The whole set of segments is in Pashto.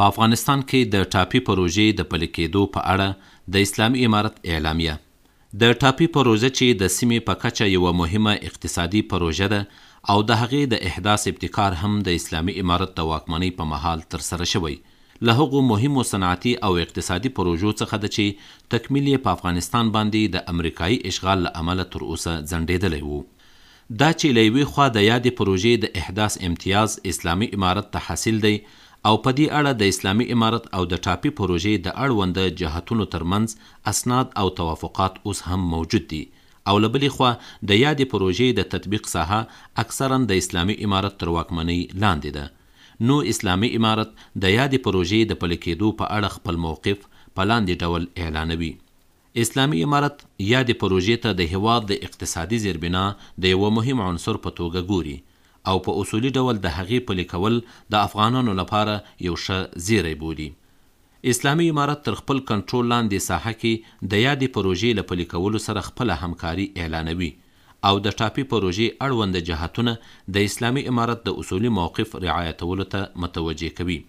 په افغانستان کې د ټاپي پروژې د پلي کېدو په اړه د اسلامي امارت اعلامیه د ټاپي پروژه چې د سیمې په کچه یوه مهمه اقتصادي پروژه ده او د هغې د احداث ابتکار هم د اسلامي امارت د واکمنۍ په مهال ترسره شوی، له هغو مهمو صنعتي او اقتصادي پروژو څخه ده چې تکمیل یې په افغانستان باندې د امریکایي اشغال له امله تر اوسه ځنډېدلی و. دا چې له یوې خوا د یادې پروژې د احداث امتیاز اسلامي امارت ته حاصل دی او په دې اړه د اسلامي امارت او د ټاپي پروژې د اړونده جهتونو تر منځ اسناد او توافقات اوس هم موجود دي او له بلې خوا د یادې پروژې د تطبیق ساحه اکثراً د اسلامي امارت تر واکمنۍ لاندې ده نو اسلامي امارت د یادې پروژې د پلې کېدو په اړه خپل موقف په لاندې ډول اعلانوي. اسلامي امارت یادې پروژې ته د هېواد د اقتصادي زېربنا د یوه مهم عنصر په توګه ګوري او په اصولي ډول د هغې پلي کول د افغانانو لپاره یو ښه زېری بولي. اسلامي امارت تر خپل کنټرول لاندې ساحه کې د یادې پروژې له پلي کولو سره خپله همکاري اعلانوي او د ټاپي پروژې اړوند جهتونه د اسلامي امارت د اصولي موقف رعایتولو ته متوجه کوي.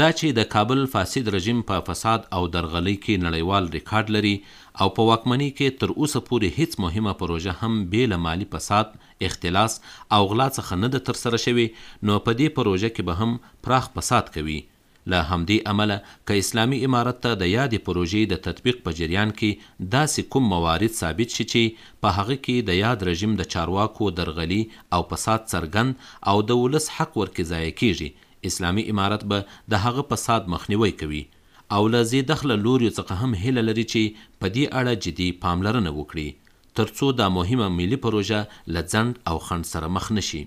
دا چې د کابل فاسد رژیم په فساد او درغلۍ کې نړیوال ریکارډ لري او په واکمنۍ کې تر اوسه پورې هیڅ مهمه پروژه هم بې له مالي فساد، اختلاس او غلا څخه نه ده ترسره شوې، نو په دې پروژه کې به هم پراخ فساد کوي، له همدې امله که اسلامي امارت ته د یادې پروژې د تطبیق په جریان کې داسې کوم موارد ثابت شي چې په هغه کې د یاد رژیم د چارواکو درغلي او فساد څرګند او د ولس حق ورکې ضایع کېږي، اسلامي امارت به د هغه فساد مخنیوی کوي او له ذې دخله لوریو څخه هم هیله لري چې په دې اړه جدي پاملرنه وکړي ترڅو دا مهمه ملي پروژه له ځنډ او خنډ سره مخ نه شي.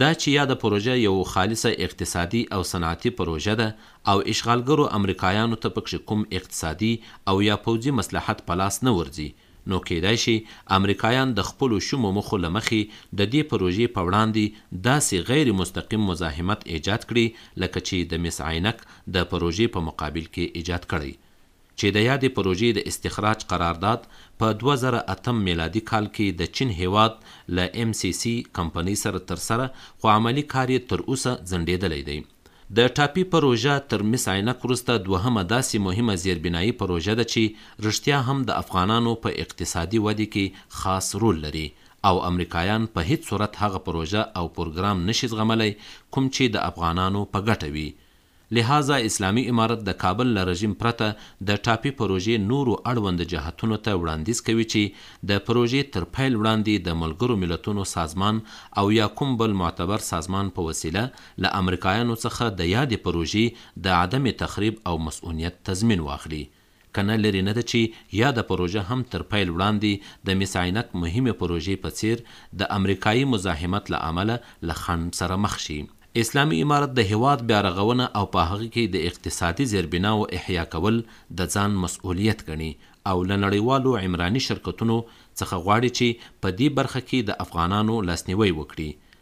دا چې یاده پروژه یو خالصه اقتصادي او صنعتي پروژه ده او اشغالګرو امریکایانو ته پکښې کوم اقتصادي او یا پوځي مصلحت په لاس نه ورځي، نو کیدای شي امریکایان د خپلو شومو موخو له مخې د دې پروژې په وړاندې داسې غیر مستقیم مزاحمت ایجاد کړي لکه چې د مس عینک د پروژې په مقابل کې ایجاد کړی چې د یادې پروژې د استخراج قرارداد په دوه زره اتم میلادي کال کې د چین هېواد له ایم سي سي کمپنۍ سره ترسره خو عملي کار یې تر اوسه ځنډېدلی دی. د ټاپي پروژه تر مس عینک وروسته دوهمه داسې مهمه زیربنایي پروژه ده چې رښتیا هم د افغانانو په اقتصادي ودې کې خاص رول لري او امریکایان په هیڅ صورت هغه پروژه او پروګرام نشي زغملی کوم چې د افغانانو په ګټه وي لهذا اسلامي امارت د کابل له رژیم پرته د ټاپي پروژې نورو اړوند جهتونو ته وړاندیز کوي چې د پروژې تر پیل وړاندې د ملګرو ملتونو سازمان او یا کوم بل معتبر سازمان په وسیله له امریکایانو څخه د یادې پروژې د عدم تخریب او مصئونیت تضمین واخلي. کنه لرې نه ده چې یاده پروژه هم تر پیل وړاندې د مس عینک مهمې پروژې په څېر د امریکایي مزاحمت له امله له خنډ سره مخ شي. اسلامي امارت د هېواد بیارغونه او په هغه کې د اقتصادي زېربناوو احیا کول د ځان مسوولیت ګڼي او له نړیوالو عمراني شرکتونو څخه غواړي چې په دې برخه کې د افغانانو لاسنیوی وکړي،